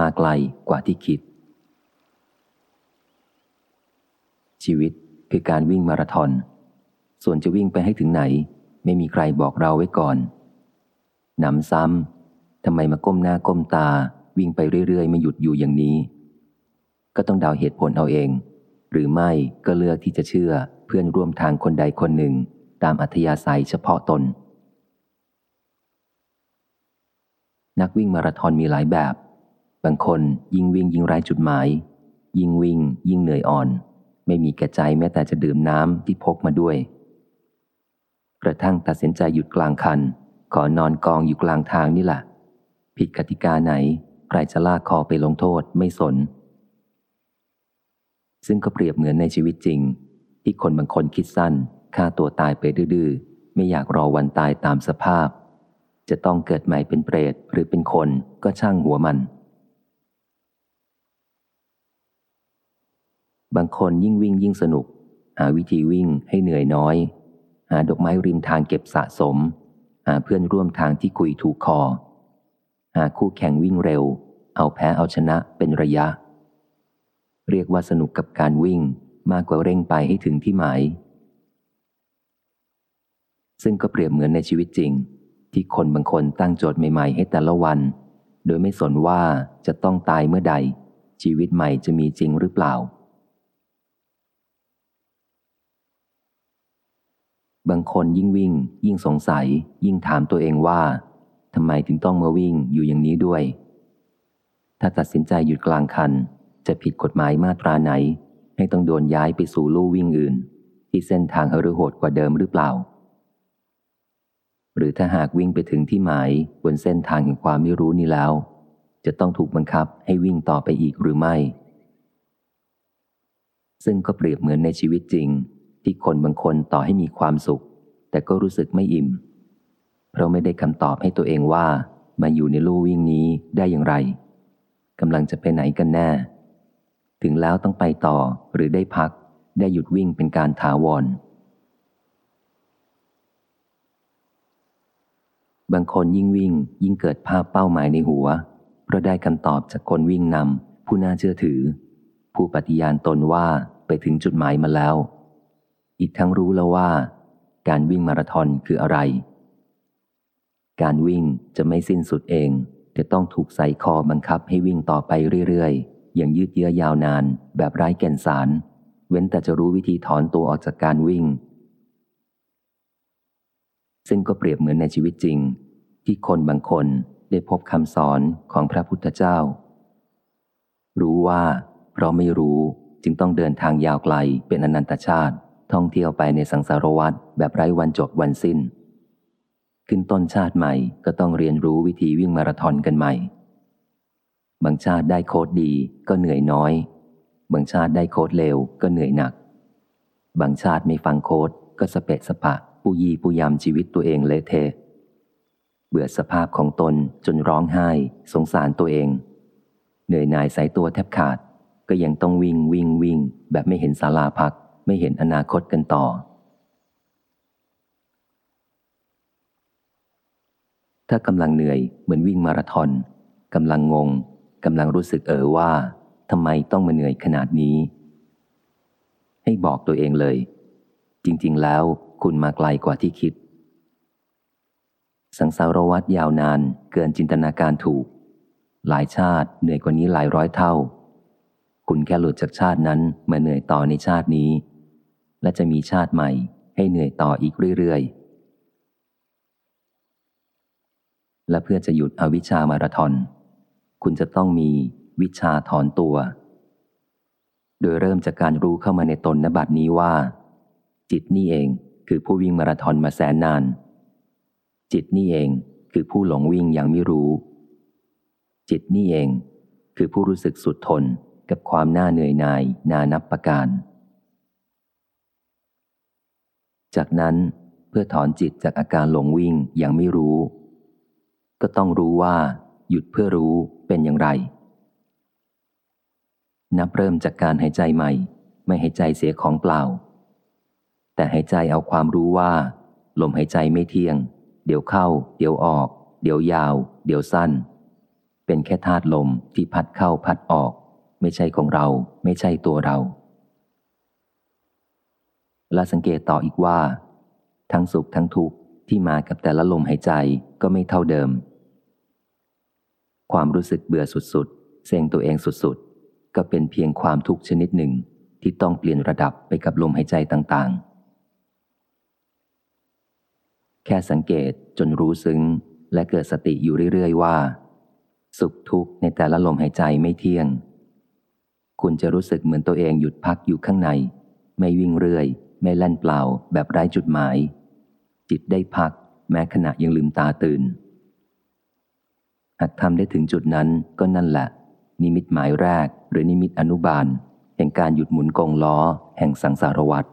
มาไกลกว่าที่คิด ชีวิตคือการวิ่งมาราธอน ส่วนจะวิ่งไปให้ถึงไหน ไม่มีใครบอกเราไว้ก่อน หนำซ้ำทำไมมาก้มหน้าก้มตา วิ่งไปเรื่อยๆ ไม่หยุดอยู่อย่างนี้ ก็ต้องเดาเหตุผลเอาเอง หรือไม่ก็เลือกที่จะเชื่อเพื่อนร่วมทางคนใดคนหนึ่ง ตามอัธยาศัยเฉพาะตนนักวิ่งมาราธอนมีหลายแบบ บางคนยิ่งวิ่งยิ่งไร้จุดหมาย ยิ่งวิ่ง ยิ่งเหนื่อยอ่อน ไม่มีแก่ใจแม้แต่จะดื่มน้ำที่พกมาด้วย กระทั่งตัดสินใจหยุดกลางคัน ขอนอนกองอยู่กลางทางนี่แหละผิดกติกาไหนใครจะลากคอไปลงโทษไม่สน ซึ่งก็เปรียบเหมือนในชีวิตจริง ที่คนบางคนคิดสั้นฆ่าตัวตายไปดื้อไม่อยากรอวันตายตามสภาพ จะต้องเกิดใหม่เป็นเปรตหรือเป็นคนก็ช่างหัวมัน บางคนยิ่งวิ่งยิ่งสนุก หาวิธีวิ่งให้เหนื่อยน้อย หาดอกไม้ริมทางเก็บสะสม หาเพื่อนร่วมทางที่คุยถูกคอ หาคู่แข่งวิ่งเร็ว เอาแพ้เอาชนะเป็นระยะ เรียกว่าสนุกกับการวิ่งมากกว่าเร่งไปให้ถึงที่หมาย ซึ่งก็เปรียบเหมือนในชีวิตจริง ที่คนบางคนตั้งโจทย์ใหม่ๆ ให้แต่ละวัน โดยไม่สนว่าจะต้องตายเมื่อใด ชีวิตใหม่จะมีจริงหรือเปล่า บางคนยิ่งวิ่ง ยิ่งสงสัย ยิ่งถามตัวเองว่าทำไมถึงต้องมาวิ่งอยู่อย่างนี้ด้วย ถ้าตัดสินใจหยุดกลางคัน จะผิดกฎหมายมาตราไหน ให้ต้องโดนย้ายไปสู่ลู่วิ่งอื่น ที่เส้นทางหฤโหดกว่าเดิมหรือเปล่า หรือถ้าหากวิ่งไปถึงที่หมายบนเส้นทางแห่งความไม่รู้นี้แล้ว จะต้องถูกบังคับให้วิ่งต่อไปอีกหรือไม่ ซึ่งก็เปรียบเหมือนในชีวิตจริง ที่คนบางคนต่อให้มีความสุข แต่ก็รู้สึกไม่อิ่ม เพราะไม่ได้คำตอบให้ตัวเองว่ามาอยู่ในลู่วิ่งนี้ได้อย่างไรกำลังจะไปไหนกันแน่ ถึงแล้วต้องไปต่อหรือได้พัก ได้หยุดวิ่งเป็นการถาวร บางคนยิ่งวิ่งยิ่งเกิดภาพเป้าหมายในหัว เพราะได้คำตอบจากคนวิ่งนำผู้น่าเชื่อถือ ผู้ปฏิญาณตนว่าไปถึงจุดหมายมาแล้ว อีกทั้งรู้แล้วว่า การวิ่งมาราธอนคืออะไร การวิ่งจะไม่สิ้นสุดเอง จะต้องถูกใส่คอบังคับให้วิ่งต่อไปเรื่อยๆ อย่างยืดเยื้อยาวนานแบบไร้แก่นสาร เว้นแต่จะรู้วิธีถอนตัวออกจากการวิ่ง ซึ่งก็เปรียบเหมือนในชีวิตจริง ที่คนบางคนได้พบคำสอนของพระพุทธเจ้า รู้ว่า เพราะไม่รู้จึงต้องเดินทางยาวไกลเป็นอนันตชาติ ท่องเที่ยวไปในสังสารวัฏแบบไร้วันจบวันสิ้น ขึ้นต้นชาติใหม่ก็ต้องเรียนรู้วิธีวิ่งมาราธอนกันใหม่ บางชาติได้โค้ดดีก็เหนื่อยน้อย บางชาติได้โค้ดเลวก็เหนื่อยหนัก บางชาติไม่ฟังโค้ดก็สเปะสปะผู้ยีผู้ยำชีวิตตัวเองเละเทะเบื่อสภาพของตนจนร้องไห้ สงสารตัวเอง เหนื่อยหน่ายสายตัวแทบขาด ก็ยังต้องวิ่งวิ่งวิ่งแบบไม่เห็นสาลาพัก ไม่เห็นอนาคตกันต่อ ถ้ากำลังเหนื่อยเหมือนวิ่งมาราธอนกำลังงงกำลังรู้สึกเออว่าทำไมต้องมาเหนื่อยขนาดนี้ ให้บอกตัวเองเลย จริง ๆ แล้วคุณมาไกลกว่าที่คิด สังสารวัตรยาวนานเกินจินตนาการถูก หลายชาติเหนื่อยกว่านี้หลายร้อยเท่า คุณแค่หลุดจากชาตินั้นมาเหนื่อยต่อในชาตินี้ และจะมีชาติใหม่ให้เหนื่อยต่ออีกเรื่อยๆ และเพื่อจะหยุดอวิชามาราธอน คุณจะต้องมีวิชาถอนตัว โดยเริ่มจากการรู้เข้ามาในตนนบัดนี้ว่า จิตนี่เองคือผู้วิ่งมาราธอนมาแสนนาน จิตนี่เองคือผู้หลงวิ่งอย่างไม่รู้ จิตนี่เองคือผู้รู้สึกสุดทนกับความน่าเหนื่อยหน่ายนานับประการ จากนั้นเพื่อถอนจิตจากอาการหลงวิ่งอย่างไม่รู้ ก็ต้องรู้ว่า หยุดเพื่อรู้เป็นอย่างไร นับเริ่มจากการหายใจใหม่ ไม่หายใจเสียของเปล่า แต่หายใจเอาความรู้ว่า ลมหายใจไม่เที่ยง เดี๋ยวเข้า เดี๋ยวออก เดี๋ยวยาว เดี๋ยวสั้น เป็นแค่ธาตุลมที่พัดเข้าพัดออก ไม่ใช่ของเรา ไม่ใช่ตัวเรา และสังเกตต่ออีกว่า ทั้งสุขทั้งทุกข์ที่มากับแต่ละลมหายใจก็ไม่เท่าเดิม ความรู้สึกเบื่อสุดๆ เซ็งตัวเองสุดๆ ก็เป็นเพียงความทุกข์ชนิดหนึ่งที่ต้องเปลี่ยนระดับไปกับลมหายใจต่างๆ แค่สังเกตจนรู้ซึ้งและเกิดสติอยู่เรื่อยๆ ว่า สุขทุกข์ในแต่ละลมหายใจไม่เที่ยง คุณจะรู้สึกเหมือนตัวเองหยุดพักอยู่ข้างใน ไม่วิ่งเรื่อย ไม่แล่นเปล่าแบบไร้จุดหมาย จิตได้พัก แม้ขณะยังลืมตาตื่น หากทำได้ถึงจุดนั้นก็นั่นแหละ นิมิตหมายแรก หรือนิมิตอนุบาล แห่งการหยุดหมุนกงล้อ แห่งสังสารวัตร